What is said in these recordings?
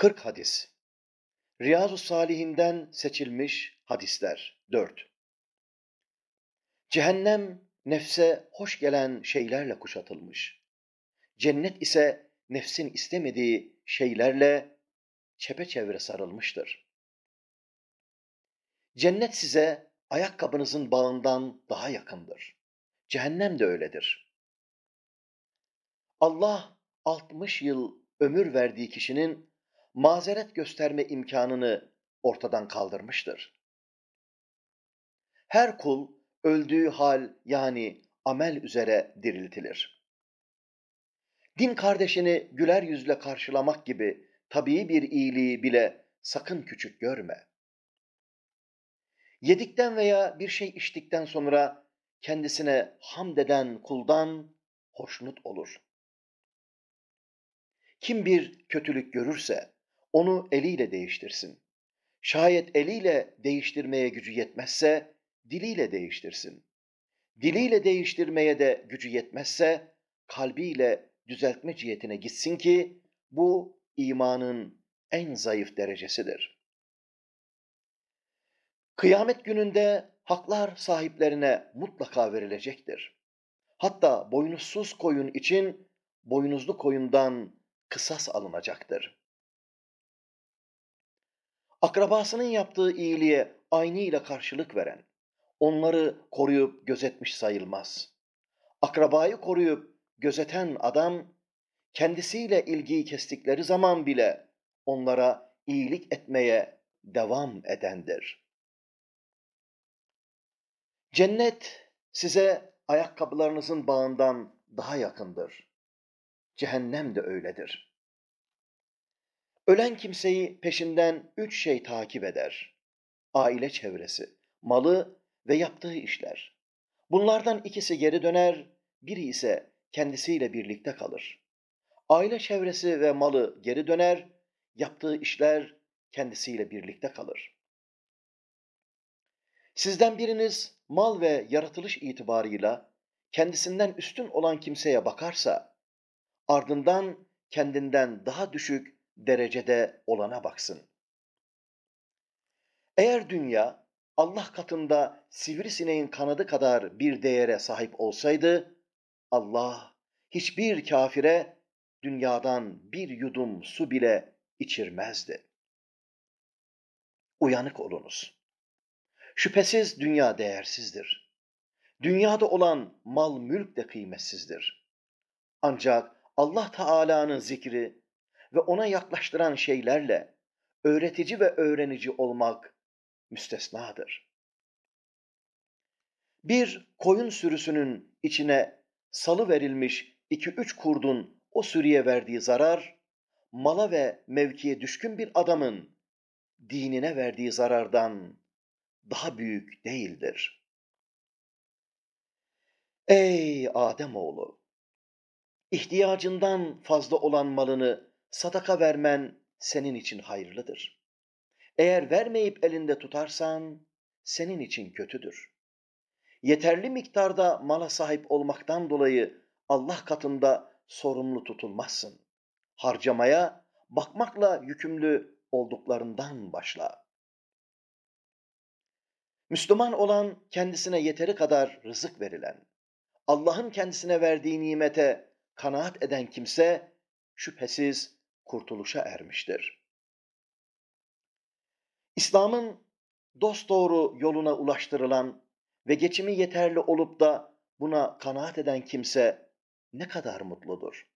40 hadis. Riyazu Salihinden seçilmiş hadisler 4. Cehennem nefse hoş gelen şeylerle kuşatılmış. Cennet ise nefsin istemediği şeylerle çepeçevre sarılmıştır. Cennet size ayakkabınızın bağından daha yakındır. Cehennem de öyledir. Allah 60 yıl ömür verdiği kişinin mazeret gösterme imkanını ortadan kaldırmıştır. Her kul öldüğü hal yani amel üzere diriltilir. Din kardeşini güler yüzle karşılamak gibi tabii bir iyiliği bile sakın küçük görme. Yedikten veya bir şey içtikten sonra kendisine hamd eden kuldan hoşnut olur. Kim bir kötülük görürse onu eliyle değiştirsin. Şayet eliyle değiştirmeye gücü yetmezse diliyle değiştirsin. Diliyle değiştirmeye de gücü yetmezse kalbiyle düzeltme cihetine gitsin ki bu imanın en zayıf derecesidir. Kıyamet gününde haklar sahiplerine mutlaka verilecektir. Hatta boynuzsuz koyun için boynuzlu koyundan kısas alınacaktır. Akrabasının yaptığı iyiliğe aynı karşılık veren, onları koruyup gözetmiş sayılmaz. Akrabayı koruyup gözeten adam, kendisiyle ilgiyi kestikleri zaman bile onlara iyilik etmeye devam edendir. Cennet size ayakkabılarınızın bağından daha yakındır. Cehennem de öyledir. Ölen kimseyi peşinden üç şey takip eder. Aile çevresi, malı ve yaptığı işler. Bunlardan ikisi geri döner, biri ise kendisiyle birlikte kalır. Aile çevresi ve malı geri döner, yaptığı işler kendisiyle birlikte kalır. Sizden biriniz mal ve yaratılış itibarıyla kendisinden üstün olan kimseye bakarsa, ardından kendinden daha düşük derecede olana baksın. Eğer dünya Allah katında sivrisineğin kanadı kadar bir değere sahip olsaydı, Allah hiçbir kafire dünyadan bir yudum su bile içirmezdi. Uyanık olunuz. Şüphesiz dünya değersizdir. Dünyada olan mal mülk de kıymetsizdir. Ancak Allah Teala'nın zikri ve ona yaklaştıran şeylerle öğretici ve öğrenici olmak müstesnadır. Bir koyun sürüsünün içine salı verilmiş iki üç kurdun o sürüye verdiği zarar, mala ve mevkiye düşkün bir adamın dinine verdiği zarardan daha büyük değildir. Ey Ademoğlu! İhtiyacından fazla olan malını sadaka vermen senin için hayırlıdır. Eğer vermeyip elinde tutarsan senin için kötüdür. Yeterli miktarda mala sahip olmaktan dolayı Allah katında sorumlu tutulmazsın. Harcamaya bakmakla yükümlü olduklarından başla. Müslüman olan kendisine yeteri kadar rızık verilen, Allah'ın kendisine verdiği nimete kanaat eden kimse şüphesiz kurtuluşa ermiştir. İslam'ın dosdoğru yoluna ulaştırılan ve geçimi yeterli olup da buna kanaat eden kimse ne kadar mutludur.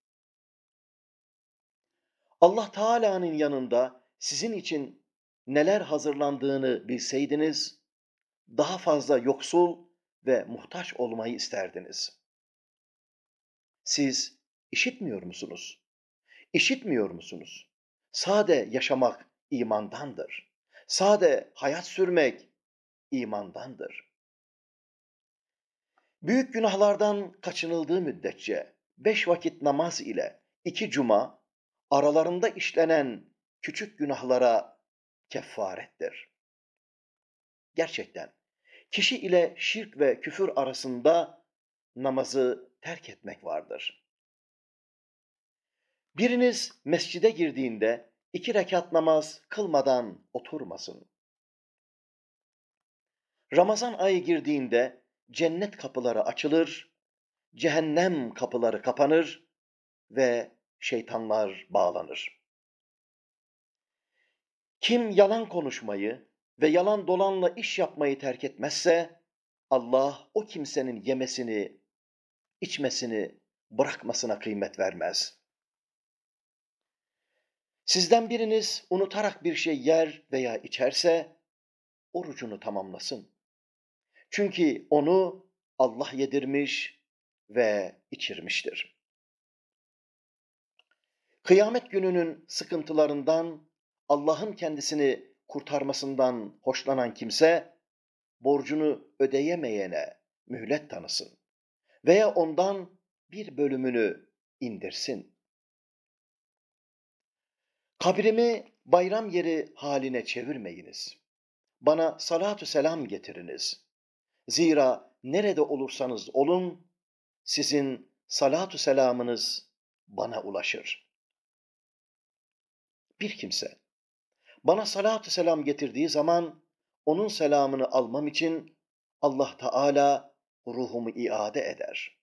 Allah Teala'nın yanında sizin için neler hazırlandığını bilseydiniz, daha fazla yoksul ve muhtaç olmayı isterdiniz. Siz işitmiyor musunuz? İşitmiyor musunuz? Sade yaşamak imandandır. Sade hayat sürmek imandandır. Büyük günahlardan kaçınıldığı müddetçe beş vakit namaz ile iki cuma aralarında işlenen küçük günahlara kefarettir. Gerçekten kişi ile şirk ve küfür arasında namazı terk etmek vardır. Biriniz mescide girdiğinde iki rekat namaz kılmadan oturmasın. Ramazan ayı girdiğinde cennet kapıları açılır, cehennem kapıları kapanır ve şeytanlar bağlanır. Kim yalan konuşmayı ve yalan dolanla iş yapmayı terk etmezse Allah o kimsenin yemesini, içmesini bırakmasına kıymet vermez. Sizden biriniz unutarak bir şey yer veya içerse orucunu tamamlasın. Çünkü onu Allah yedirmiş ve içirmiştir. Kıyamet gününün sıkıntılarından, Allah'ın kendisini kurtarmasından hoşlanan kimse, borcunu ödeyemeyene mühlet tanısın veya ondan bir bölümünü indirsin. Kabrimi bayram yeri haline çevirmeyiniz. Bana salatü selam getiriniz. Zira nerede olursanız olun, sizin salatü selamınız bana ulaşır. Bir kimse bana salatü selam getirdiği zaman onun selamını almam için Allah Teala ruhumu iade eder.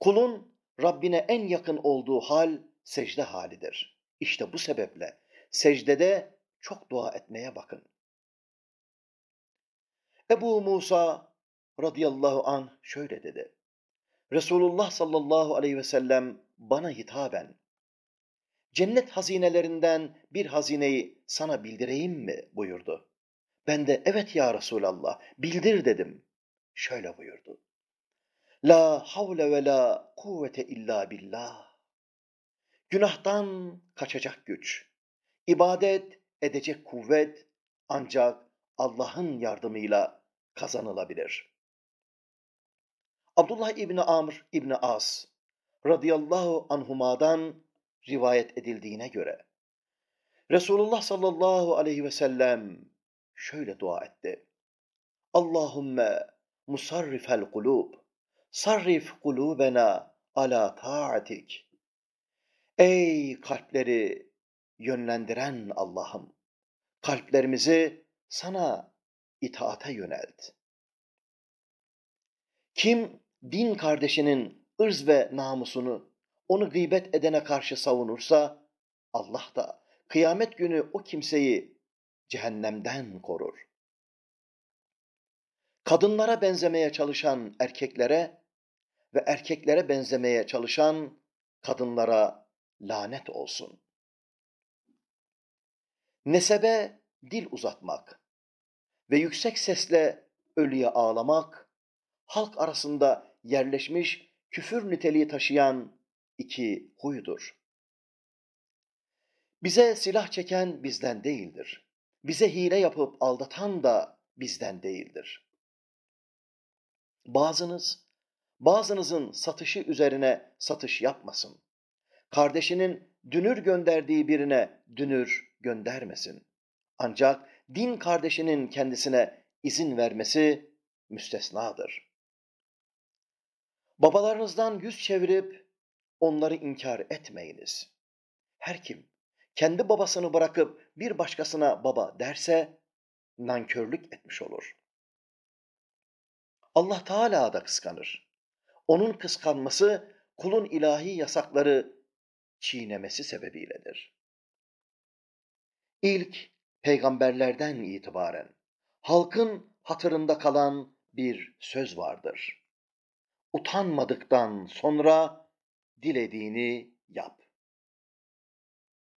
Kulun Rabbine en yakın olduğu hal secde halidir. İşte bu sebeple secdede çok dua etmeye bakın. Ebu Musa radıyallahu an şöyle dedi. Resulullah sallallahu aleyhi ve sellem bana hitaben, cennet hazinelerinden bir hazineyi sana bildireyim mi buyurdu. Ben de evet ya Resulallah bildir dedim. Şöyle buyurdu. La havle ve la kuvvete illa billah. Günahtan kaçacak güç, ibadet edecek kuvvet ancak Allah'ın yardımıyla kazanılabilir. Abdullah İbni Amr İbni As radıyallahu anhuma'dan rivayet edildiğine göre Resulullah sallallahu aleyhi ve sellem şöyle dua etti. Allahümme musarrifel kulub sarrif kulubena ala taatik. Ey kalpleri yönlendiren Allah'ım kalplerimizi sana itaate yönelt. Kim din kardeşinin ırz ve namusunu onu gıybet edene karşı savunursa Allah da kıyamet günü o kimseyi cehennemden korur. Kadınlara benzemeye çalışan erkeklere ve erkeklere benzemeye çalışan kadınlara lanet olsun. Nesebe dil uzatmak ve yüksek sesle ölüye ağlamak, halk arasında yerleşmiş küfür niteliği taşıyan iki huydur. Bize silah çeken bizden değildir. Bize hile yapıp aldatan da bizden değildir. Bazınız, bazınızın satışı üzerine satış yapmasın. Kardeşinin dünür gönderdiği birine dünür göndermesin. Ancak din kardeşinin kendisine izin vermesi müstesnadır. Babalarınızdan yüz çevirip onları inkar etmeyiniz. Her kim kendi babasını bırakıp bir başkasına baba derse nankörlük etmiş olur. Allah Teala da kıskanır. Onun kıskanması kulun ilahi yasakları çiğnemesi sebebiyledir. İlk peygamberlerden itibaren halkın hatırında kalan bir söz vardır. Utanmadıktan sonra dilediğini yap.